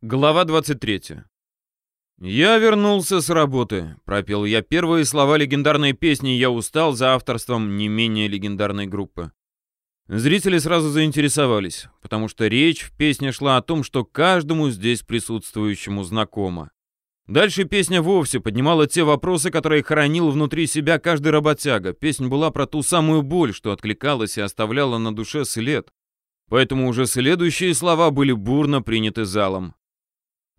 Глава 23. «Я вернулся с работы», — пропел я первые слова легендарной песни «Я устал» за авторством не менее легендарной группы. Зрители сразу заинтересовались, потому что речь в песне шла о том, что каждому здесь присутствующему знакомо. Дальше песня вовсе поднимала те вопросы, которые хранил внутри себя каждый работяга. Песня была про ту самую боль, что откликалась и оставляла на душе след. Поэтому уже следующие слова были бурно приняты залом.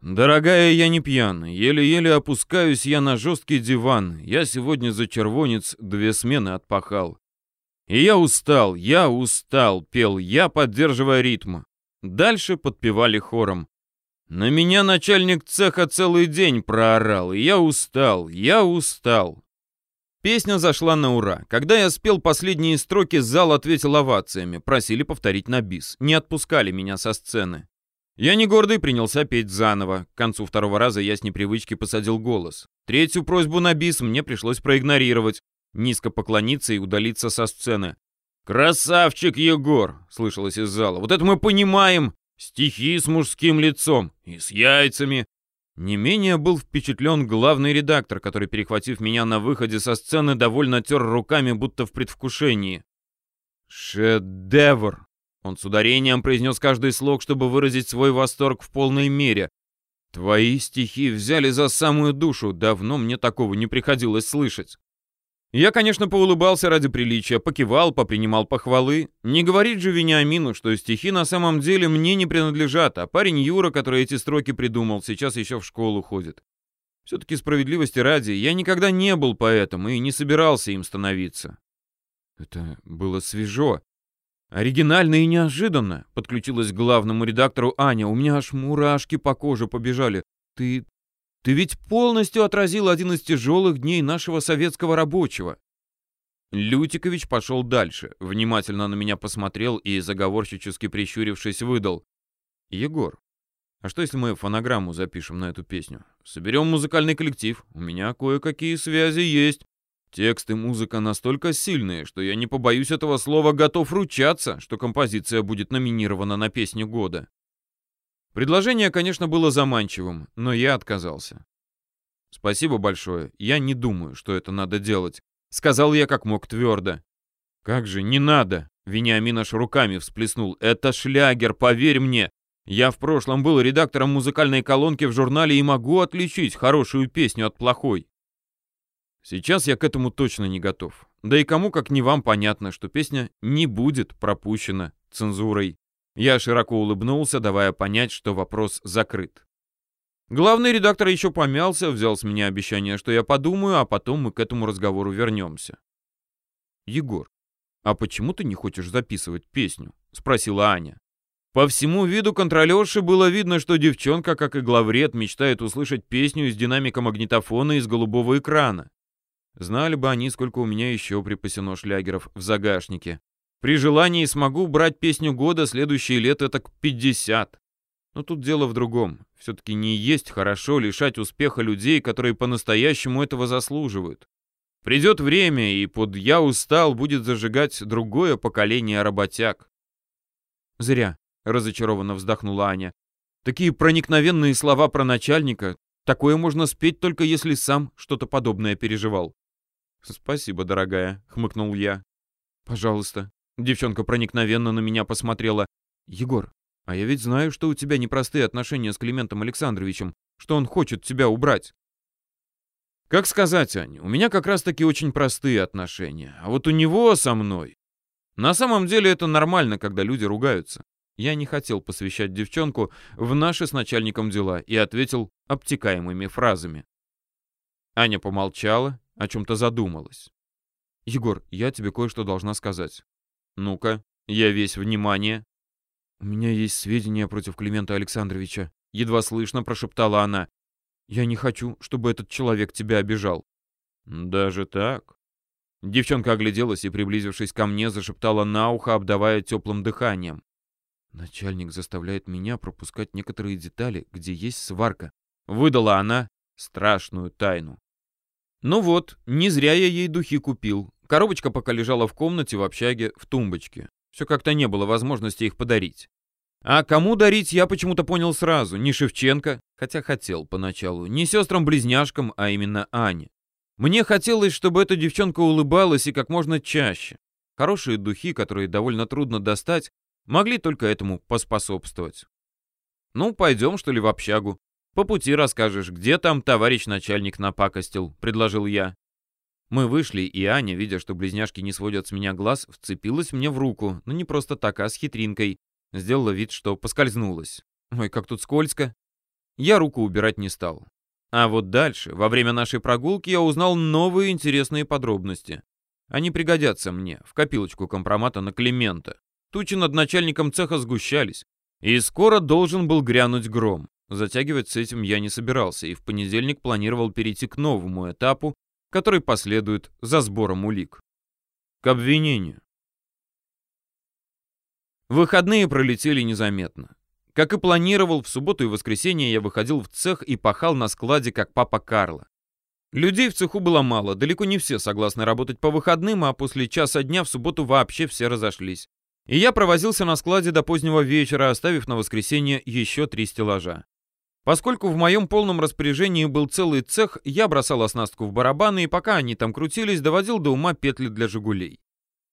«Дорогая, я не пьян. Еле-еле опускаюсь я на жесткий диван. Я сегодня за червонец две смены отпахал. И я устал, я устал», — пел я, поддерживая ритм. Дальше подпевали хором. На меня начальник цеха целый день проорал, я устал, я устал. Песня зашла на ура. Когда я спел последние строки, зал ответил овациями, просили повторить на бис, не отпускали меня со сцены. Я не гордый принялся петь заново. К концу второго раза я с непривычки посадил голос. Третью просьбу на бис мне пришлось проигнорировать, низко поклониться и удалиться со сцены. «Красавчик Егор!» — слышалось из зала. «Вот это мы понимаем! Стихи с мужским лицом и с яйцами!» Не менее был впечатлен главный редактор, который, перехватив меня на выходе со сцены, довольно тер руками, будто в предвкушении. «Шедевр!» Он с ударением произнес каждый слог, чтобы выразить свой восторг в полной мере. «Твои стихи взяли за самую душу, давно мне такого не приходилось слышать». Я, конечно, поулыбался ради приличия, покивал, попринимал похвалы. Не говорит же Вениамину, что стихи на самом деле мне не принадлежат, а парень Юра, который эти строки придумал, сейчас еще в школу ходит. Все-таки справедливости ради, я никогда не был поэтом и не собирался им становиться. Это было свежо. «Оригинально и неожиданно», — подключилась к главному редактору Аня. «У меня аж мурашки по коже побежали. Ты... ты ведь полностью отразил один из тяжелых дней нашего советского рабочего». Лютикович пошел дальше, внимательно на меня посмотрел и, заговорщически прищурившись, выдал. «Егор, а что если мы фонограмму запишем на эту песню? Соберем музыкальный коллектив, у меня кое-какие связи есть. Текст и музыка настолько сильные, что я не побоюсь этого слова, готов ручаться, что композиция будет номинирована на песню года. Предложение, конечно, было заманчивым, но я отказался. «Спасибо большое, я не думаю, что это надо делать», — сказал я как мог твердо. «Как же, не надо!» — Вениамин аж руками всплеснул. «Это шлягер, поверь мне! Я в прошлом был редактором музыкальной колонки в журнале и могу отличить хорошую песню от плохой. Сейчас я к этому точно не готов. Да и кому, как не вам, понятно, что песня не будет пропущена цензурой. Я широко улыбнулся, давая понять, что вопрос закрыт. Главный редактор еще помялся, взял с меня обещание, что я подумаю, а потом мы к этому разговору вернемся. «Егор, а почему ты не хочешь записывать песню?» — спросила Аня. По всему виду контролерши было видно, что девчонка, как и главред, мечтает услышать песню из динамика магнитофона из голубого экрана. Знали бы они, сколько у меня еще припасено шлягеров в загашнике. При желании смогу брать песню года следующие лет это к 50. Но тут дело в другом. Все-таки не есть хорошо лишать успеха людей, которые по-настоящему этого заслуживают. Придет время, и под «я устал» будет зажигать другое поколение работяг. «Зря», — разочарованно вздохнула Аня. «Такие проникновенные слова про начальника, такое можно спеть только если сам что-то подобное переживал». «Спасибо, дорогая», — хмыкнул я. «Пожалуйста». Девчонка проникновенно на меня посмотрела. «Егор, а я ведь знаю, что у тебя непростые отношения с Климентом Александровичем, что он хочет тебя убрать». «Как сказать, Аня, у меня как раз-таки очень простые отношения, а вот у него со мной...» На самом деле это нормально, когда люди ругаются. Я не хотел посвящать девчонку в наши с начальником дела и ответил обтекаемыми фразами. Аня помолчала, о чем-то задумалась. «Егор, я тебе кое-что должна сказать». «Ну-ка, я весь внимание». «У меня есть сведения против Климента Александровича», — едва слышно прошептала она. «Я не хочу, чтобы этот человек тебя обижал». «Даже так?» Девчонка огляделась и, приблизившись ко мне, зашептала на ухо, обдавая теплым дыханием. «Начальник заставляет меня пропускать некоторые детали, где есть сварка». Выдала она страшную тайну. Ну вот, не зря я ей духи купил. Коробочка пока лежала в комнате в общаге в тумбочке. Все как-то не было возможности их подарить. А кому дарить, я почему-то понял сразу. Не Шевченко, хотя хотел поначалу, не сестрам-близняшкам, а именно Ане. Мне хотелось, чтобы эта девчонка улыбалась и как можно чаще. Хорошие духи, которые довольно трудно достать, могли только этому поспособствовать. «Ну, пойдем, что ли, в общагу. По пути расскажешь, где там товарищ начальник напакостил», — предложил я. Мы вышли, и Аня, видя, что близняшки не сводят с меня глаз, вцепилась мне в руку, но не просто так, а с хитринкой. Сделала вид, что поскользнулась. Ой, как тут скользко. Я руку убирать не стал. А вот дальше, во время нашей прогулки, я узнал новые интересные подробности. Они пригодятся мне в копилочку компромата на Климента. Тучи над начальником цеха сгущались, и скоро должен был грянуть гром. Затягивать с этим я не собирался, и в понедельник планировал перейти к новому этапу, который последует за сбором улик. К обвинению. Выходные пролетели незаметно. Как и планировал, в субботу и воскресенье я выходил в цех и пахал на складе, как папа Карла. Людей в цеху было мало, далеко не все согласны работать по выходным, а после часа дня в субботу вообще все разошлись. И я провозился на складе до позднего вечера, оставив на воскресенье еще три стеллажа. Поскольку в моем полном распоряжении был целый цех, я бросал оснастку в барабаны, и пока они там крутились, доводил до ума петли для «Жигулей».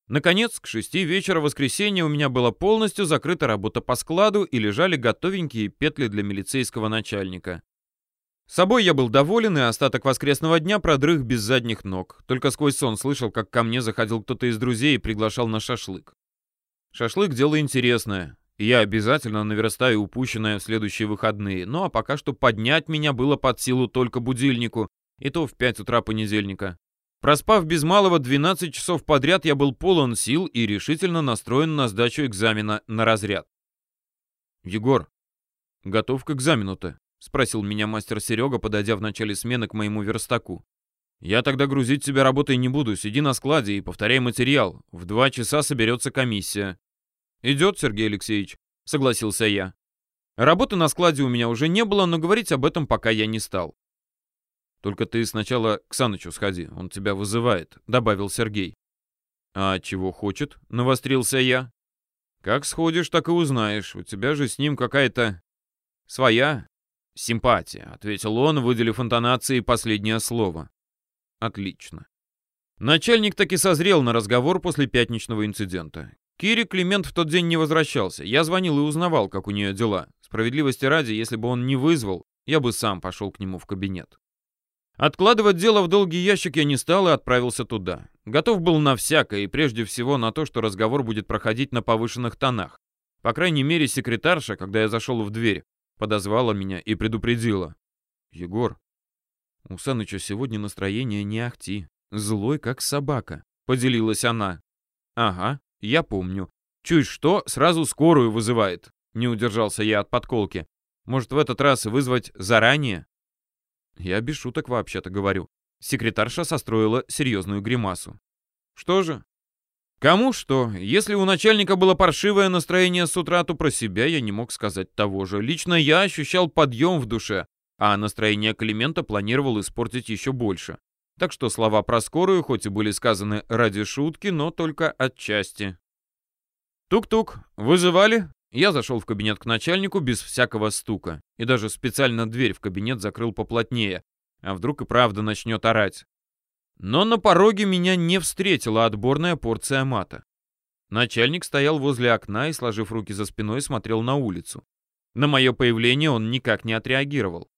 Наконец, к шести вечера воскресенья у меня была полностью закрыта работа по складу и лежали готовенькие петли для милицейского начальника. С собой я был доволен и остаток воскресного дня продрых без задних ног. Только сквозь сон слышал, как ко мне заходил кто-то из друзей и приглашал на шашлык. Шашлык — дело интересное. Я обязательно наверстаю упущенное в следующие выходные. Ну а пока что поднять меня было под силу только будильнику, и то в 5 утра понедельника. Проспав без малого 12 часов подряд, я был полон сил и решительно настроен на сдачу экзамена на разряд. «Егор, готов к экзамену-то?» — спросил меня мастер Серега, подойдя в начале смены к моему верстаку. «Я тогда грузить тебя работой не буду. Сиди на складе и повторяй материал. В два часа соберется комиссия». «Идет, Сергей Алексеевич», — согласился я. Работы на складе у меня уже не было, но говорить об этом пока я не стал. Только ты сначала к Санычу сходи, он тебя вызывает», — добавил Сергей. «А чего хочет?» — навострился я. «Как сходишь, так и узнаешь. У тебя же с ним какая-то своя симпатия», — ответил он, выделив интонацией последнее слово. «Отлично». Начальник таки созрел на разговор после пятничного инцидента. Кире Климент в тот день не возвращался. Я звонил и узнавал, как у нее дела. Справедливости ради, если бы он не вызвал, я бы сам пошел к нему в кабинет. Откладывать дело в долгий ящик я не стал и отправился туда. Готов был на всякое, и прежде всего на то, что разговор будет проходить на повышенных тонах. По крайней мере, секретарша, когда я зашел в дверь, подозвала меня и предупредила. «Егор, у Саныча сегодня настроение не ахти. Злой, как собака», — поделилась она. «Ага, я помню. Чуть что, сразу скорую вызывает», — не удержался я от подколки. «Может, в этот раз вызвать заранее?» Я без шуток вообще-то говорю. Секретарша состроила серьезную гримасу. Что же? Кому что? Если у начальника было паршивое настроение с утра, то про себя я не мог сказать того же. Лично я ощущал подъем в душе, а настроение Климента планировал испортить еще больше. Так что слова про скорую хоть и были сказаны ради шутки, но только отчасти. «Тук-тук, вызывали?» Я зашел в кабинет к начальнику без всякого стука. И даже специально дверь в кабинет закрыл поплотнее. А вдруг и правда начнет орать. Но на пороге меня не встретила отборная порция мата. Начальник стоял возле окна и, сложив руки за спиной, смотрел на улицу. На мое появление он никак не отреагировал.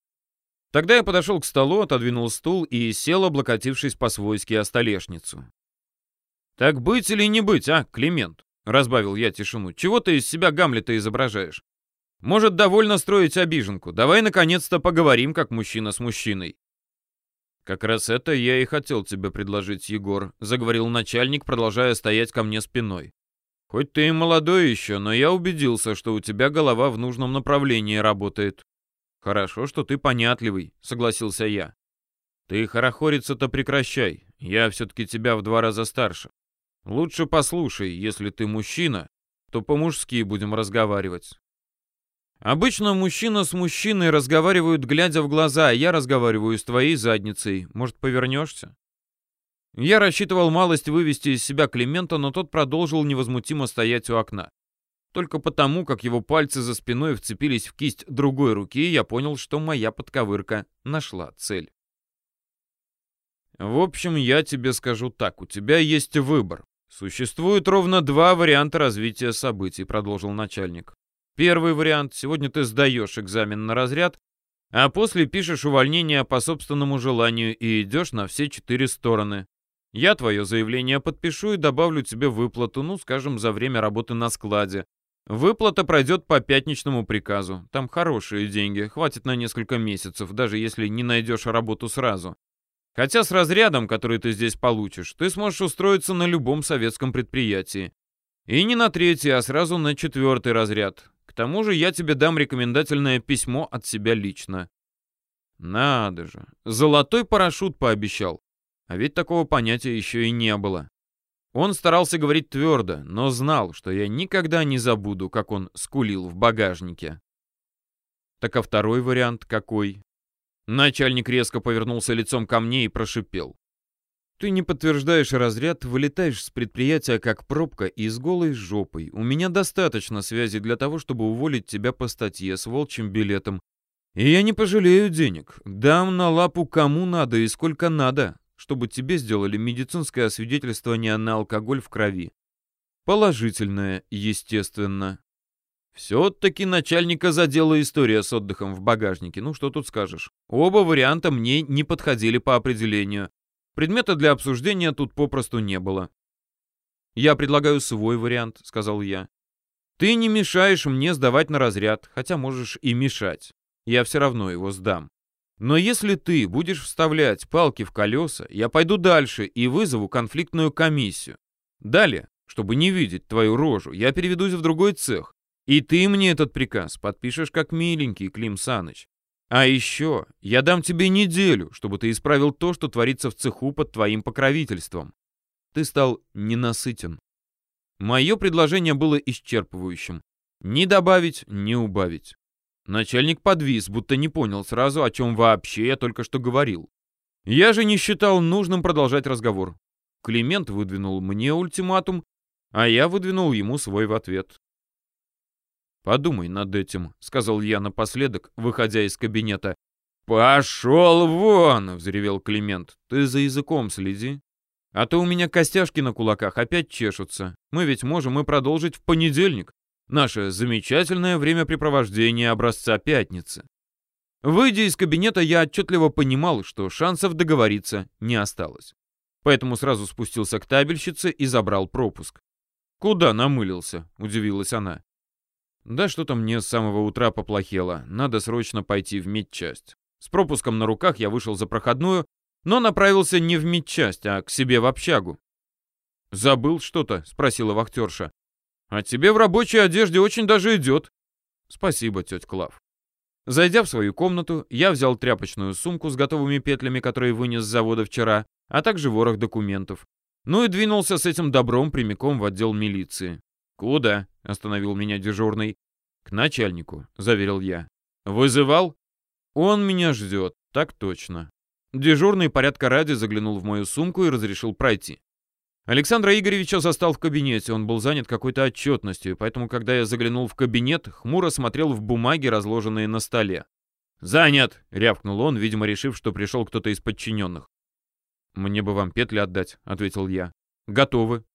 Тогда я подошел к столу, отодвинул стул и сел, облокотившись по-свойски о столешницу. «Так быть или не быть, а, Климент?» Разбавил я тишину. «Чего ты из себя Гамлета изображаешь? Может, довольно строить обиженку. Давай, наконец-то, поговорим, как мужчина с мужчиной». «Как раз это я и хотел тебе предложить, Егор», — заговорил начальник, продолжая стоять ко мне спиной. «Хоть ты и молодой еще, но я убедился, что у тебя голова в нужном направлении работает». «Хорошо, что ты понятливый», — согласился я. «Ты хорохориться-то прекращай. Я все-таки тебя в два раза старше. Лучше послушай, если ты мужчина, то по-мужски будем разговаривать. Обычно мужчина с мужчиной разговаривают, глядя в глаза, а я разговариваю с твоей задницей. Может, повернешься? Я рассчитывал малость вывести из себя Климента, но тот продолжил невозмутимо стоять у окна. Только потому, как его пальцы за спиной вцепились в кисть другой руки, я понял, что моя подковырка нашла цель. В общем, я тебе скажу так, у тебя есть выбор. Существует ровно два варианта развития событий, продолжил начальник. Первый вариант. Сегодня ты сдаешь экзамен на разряд, а после пишешь увольнение по собственному желанию и идешь на все четыре стороны. Я твое заявление подпишу и добавлю тебе выплату, ну, скажем, за время работы на складе. Выплата пройдет по пятничному приказу. Там хорошие деньги, хватит на несколько месяцев, даже если не найдешь работу сразу. Хотя с разрядом, который ты здесь получишь, ты сможешь устроиться на любом советском предприятии. И не на третий, а сразу на четвертый разряд. К тому же я тебе дам рекомендательное письмо от себя лично. Надо же, золотой парашют пообещал. А ведь такого понятия еще и не было. Он старался говорить твердо, но знал, что я никогда не забуду, как он скулил в багажнике. Так а второй вариант какой? Начальник резко повернулся лицом ко мне и прошипел. Ты не подтверждаешь разряд, вылетаешь с предприятия как пробка и с голой жопой. У меня достаточно связи для того, чтобы уволить тебя по статье с волчьим билетом. И я не пожалею денег. Дам на лапу кому надо и сколько надо чтобы тебе сделали медицинское освидетельствование на алкоголь в крови. Положительное, естественно. Все-таки начальника задела история с отдыхом в багажнике. Ну, что тут скажешь. Оба варианта мне не подходили по определению. Предмета для обсуждения тут попросту не было. «Я предлагаю свой вариант», — сказал я. «Ты не мешаешь мне сдавать на разряд, хотя можешь и мешать. Я все равно его сдам. Но если ты будешь вставлять палки в колеса, я пойду дальше и вызову конфликтную комиссию. Далее, чтобы не видеть твою рожу, я переведусь в другой цех. И ты мне этот приказ подпишешь как миленький, Клим Саныч. А еще я дам тебе неделю, чтобы ты исправил то, что творится в цеху под твоим покровительством. Ты стал ненасытен. Мое предложение было исчерпывающим. Ни добавить, ни убавить. Начальник подвис, будто не понял сразу, о чем вообще я только что говорил. Я же не считал нужным продолжать разговор. Климент выдвинул мне ультиматум, а я выдвинул ему свой в ответ. «Подумай над этим», — сказал я напоследок, выходя из кабинета. «Пошел вон!» — взревел Климент. «Ты за языком следи. А то у меня костяшки на кулаках опять чешутся. Мы ведь можем и продолжить в понедельник. Наше замечательное времяпрепровождение образца пятницы. Выйдя из кабинета, я отчетливо понимал, что шансов договориться не осталось. Поэтому сразу спустился к табельщице и забрал пропуск. «Куда намылился?» — удивилась она. «Да что-то мне с самого утра поплохело. Надо срочно пойти в медчасть». С пропуском на руках я вышел за проходную, но направился не в медчасть, а к себе в общагу. «Забыл что-то?» — спросила вахтерша. А тебе в рабочей одежде очень даже идет. Спасибо, тетя Клав. Зайдя в свою комнату, я взял тряпочную сумку с готовыми петлями, которые вынес с завода вчера, а также ворох документов. Ну и двинулся с этим добром прямиком в отдел милиции. «Куда?» — остановил меня дежурный. «К начальнику», — заверил я. «Вызывал?» «Он меня ждет, так точно». Дежурный порядка ради заглянул в мою сумку и разрешил пройти. Александра Игоревича застал в кабинете, он был занят какой-то отчетностью, поэтому, когда я заглянул в кабинет, хмуро смотрел в бумаги, разложенные на столе. «Занят!» — рявкнул он, видимо, решив, что пришел кто-то из подчиненных. «Мне бы вам петли отдать», — ответил я. «Готовы».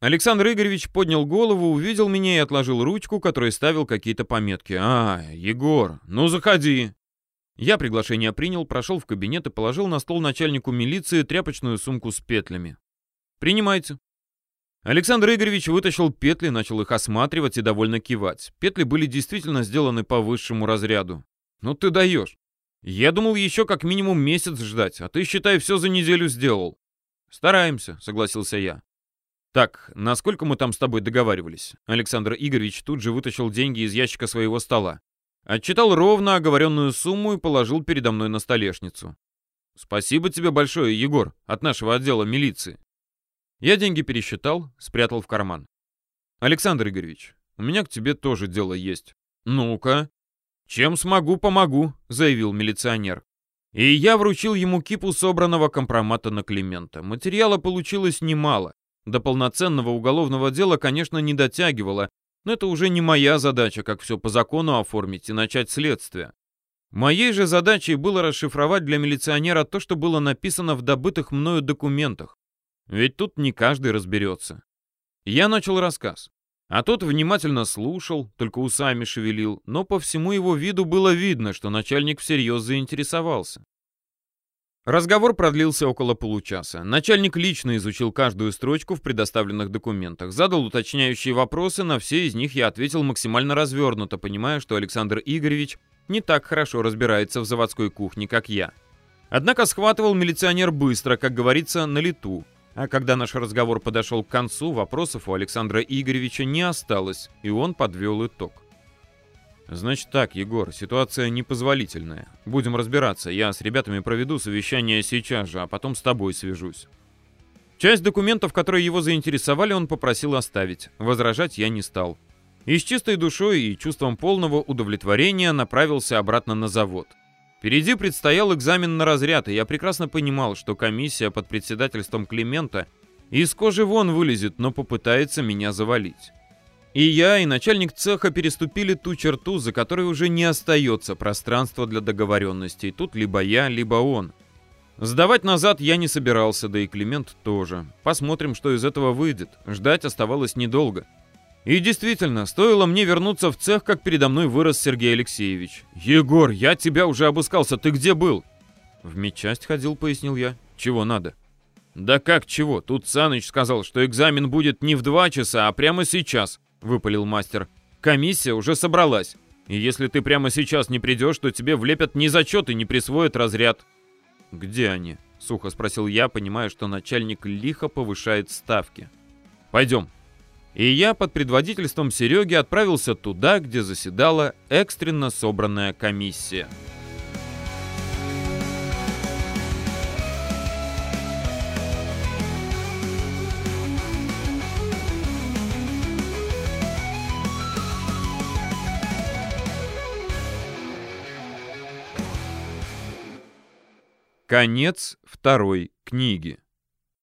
Александр Игоревич поднял голову, увидел меня и отложил ручку, которой ставил какие-то пометки. «А, Егор, ну заходи!» Я приглашение принял, прошел в кабинет и положил на стол начальнику милиции тряпочную сумку с петлями. «Принимайте». Александр Игоревич вытащил петли, начал их осматривать и довольно кивать. Петли были действительно сделаны по высшему разряду. «Ну ты даешь. Я думал еще как минимум месяц ждать, а ты, считай, все за неделю сделал». «Стараемся», — согласился я. «Так, насколько мы там с тобой договаривались?» Александр Игоревич тут же вытащил деньги из ящика своего стола. Отчитал ровно оговоренную сумму и положил передо мной на столешницу. «Спасибо тебе большое, Егор, от нашего отдела милиции. Я деньги пересчитал, спрятал в карман. «Александр Игоревич, у меня к тебе тоже дело есть». «Ну-ка». «Чем смогу, помогу», — заявил милиционер. И я вручил ему кипу собранного компромата на Климента. Материала получилось немало. До полноценного уголовного дела, конечно, не дотягивало, Но это уже не моя задача, как все по закону оформить и начать следствие. Моей же задачей было расшифровать для милиционера то, что было написано в добытых мною документах. Ведь тут не каждый разберется. Я начал рассказ. А тот внимательно слушал, только усами шевелил, но по всему его виду было видно, что начальник всерьез заинтересовался. Разговор продлился около получаса. Начальник лично изучил каждую строчку в предоставленных документах, задал уточняющие вопросы, на все из них я ответил максимально развернуто, понимая, что Александр Игоревич не так хорошо разбирается в заводской кухне, как я. Однако схватывал милиционер быстро, как говорится, на лету. А когда наш разговор подошел к концу, вопросов у Александра Игоревича не осталось, и он подвел итог. «Значит так, Егор, ситуация непозволительная. Будем разбираться. Я с ребятами проведу совещание сейчас же, а потом с тобой свяжусь». Часть документов, которые его заинтересовали, он попросил оставить. Возражать я не стал. И с чистой душой и чувством полного удовлетворения направился обратно на завод. Впереди предстоял экзамен на разряд, и я прекрасно понимал, что комиссия под председательством Климента из кожи вон вылезет, но попытается меня завалить. И я, и начальник цеха переступили ту черту, за которой уже не остается пространства для договоренностей. Тут либо я, либо он. Сдавать назад я не собирался, да и Климент тоже. Посмотрим, что из этого выйдет. Ждать оставалось недолго. И действительно, стоило мне вернуться в цех, как передо мной вырос Сергей Алексеевич. «Егор, я тебя уже обыскался, ты где был?» «В медчасть ходил», — пояснил я. «Чего надо?» «Да как чего? Тут Саныч сказал, что экзамен будет не в два часа, а прямо сейчас. — выпалил мастер. «Комиссия уже собралась. И если ты прямо сейчас не придешь, то тебе влепят не зачет и не присвоят разряд». «Где они?» — сухо спросил я, понимая, что начальник лихо повышает ставки. «Пойдем». И я под предводительством Сереги отправился туда, где заседала экстренно собранная комиссия. Конец второй книги.